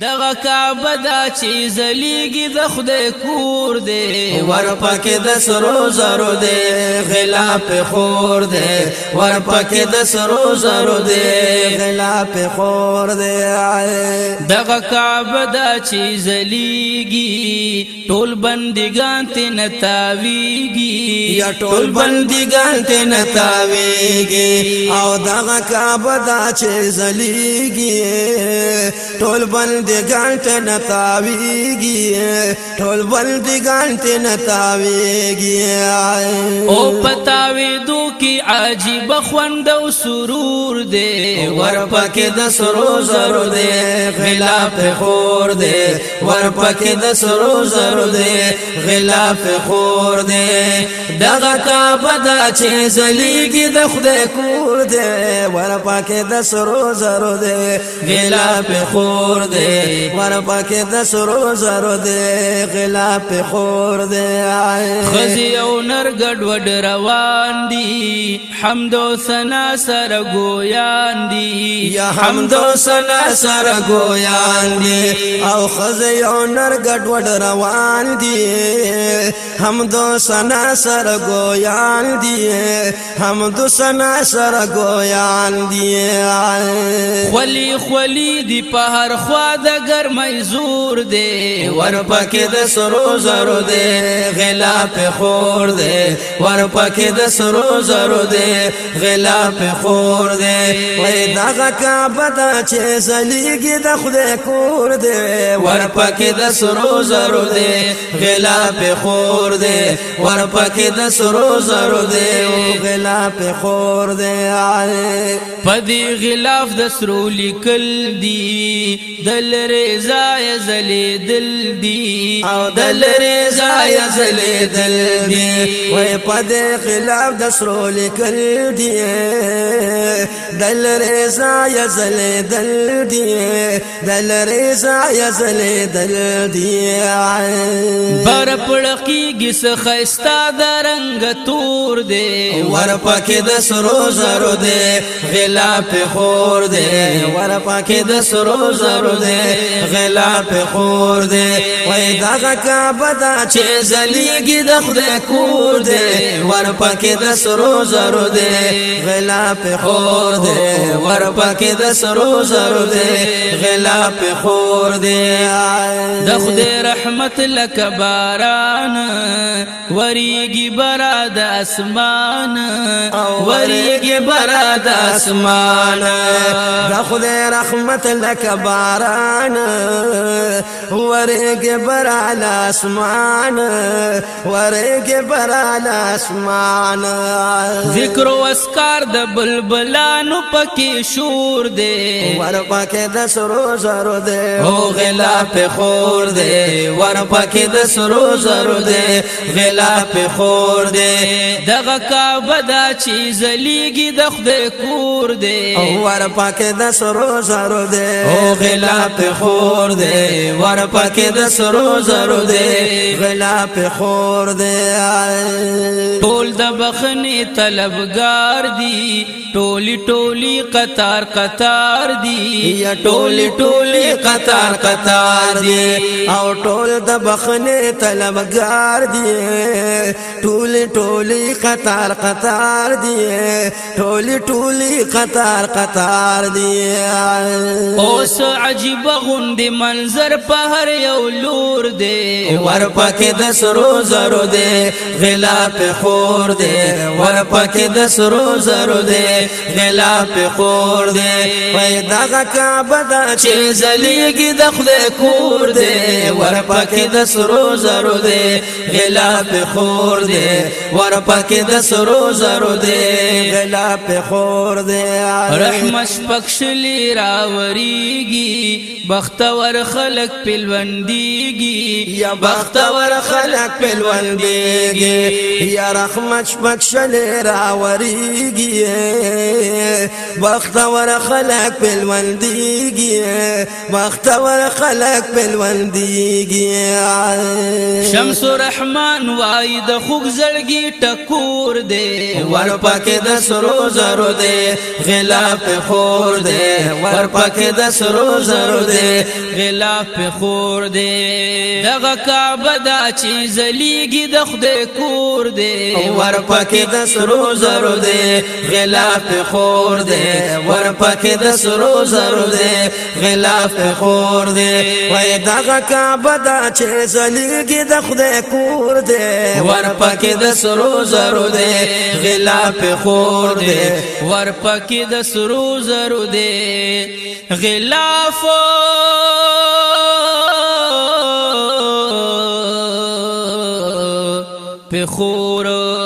دغه کعبه دا چې زلیږي د خدای کور دی ورپکې د سرو زرو دی غلاف خور دی ورپکې د سرو زرو دی غلاف خور دی دغه کعبه دا چې زلیږي ټول بندګان ته نتاویږي یا ټول بندګان ته نتاویږي او دغه کعبه دا چې زلیږي ټول بند دی ګانټ نه تاویږي ټول بل دی ګانټ نه تاویږي او پتاوي دو کی عجیب خوند او سرور دی ور پکې د سرو زرو دی غلاف خور دی ور پکې د سرو زرو دی غلاف خور دی دغه تا بدا چې زلیږي د خدای کور دی ور پکې د سرو زرو دی غلاف خور دی دی ورپا کې د سرو زرو دی غلاف خور دی خزی او نر ګډوډ روان دی حمد او ثنا سره ګویان دی یا حمد او ثنا سره ګویان دی او خزی او نر ګډوډ روان دی حمد او ثنا سره ګویان دی حمد او ثنا سره ګویان دی خلی خلی دی په هر خوا د ګرمۍ زور دی ور پکې د سرو زرو دی غلا په خور دی ور پکې د سرو زرو دی غلا په خور دی وای دا کعبه دا چې زلیګي د خدای کور دی ور پکې د سرو زرو دی غلا په خور دی ور پکې د سرو زرو دی غلا په خور دی پدې غلاف د سرو لیکل دی دل لری زای زلی دل دی او دل لری زای زلی دل دی وای پد خلاف د سرو لیکل دی دل لری زای زلی دل دی دل لری زای زلی دل دی بر پړکی گس خستا د رنگ تور دی ور پکې د سرو زرو دی غلا په خور دی ور پکې د سرو زرو دی غلا په خور دے وای دا کعبه دا چې زلیږي د خدای کور دے ور پکې د سرو زرو دے غلا په خور دے غر پکې د سرو زرو دې غلا په خور دې د خدای رحمت لک باران وریږي برا د اسمان وریږي برا د اسمان د خدای رحمت لک باران وریږي برا د اسمان وریږي برا د اسمان ذکر واسکار د بلبلانو پکې شور دے ور پکې د سرو زرو دے او غلا په خور دے ور پکې د سرو زرو دے غلا په خور دے دغه کعبه دا چې زلیږي د خدای کور دے او ور پکې د سرو زرو دے او غلا په خور دے ور پکې د سرو زرو دے غلا په خور دے ټول د بخنی طلبګار دی ټولی ټولی قطار قطار دی یا ټول ټول قطار قطار دی او ټول د بخنه طلبګار دی ټول ټول قطار قطار دی ټول ټول قطار قطار دی اوس عجیب غوند منظر په هر یو لور دی ور پکې د سرو زرو دی غلا په خور دی ور پکې د سرو زرو دی غلا په کور دی وای دا کعبه دا چې زلیږي د خدای کور دی ور پکې د سرو زرو دی غلا په خور دی ور پکې د سرو زرو دی غلا په خور دی رحمت پکښلی راوریږي بختور خلق پلوندیږي یا بختور خلق پلوندیږي یا رحمت شپک شل راوریږي بختور خلق پلوندیږي بختور خلق پلوندیږي شمس رحمان وای د خوګ زړګي ټکور دی ور پکې د سرو زرو دی غلاف خور دی ور پکې د سرو زرو دی دی غلاف خور دی دغه کعبه دا چې زلیږي د خدای کور دی ور پکې د سرو زرو دی غلاف خور دی ور پکې د سرو زرو دی غلاف خور دی وای دغه کعبه دا چې زلیږي د خدای کور دی ور پکې د سرو زرو دی غلاف خور دی ور پکې د سرو زرو دی غلاف په خور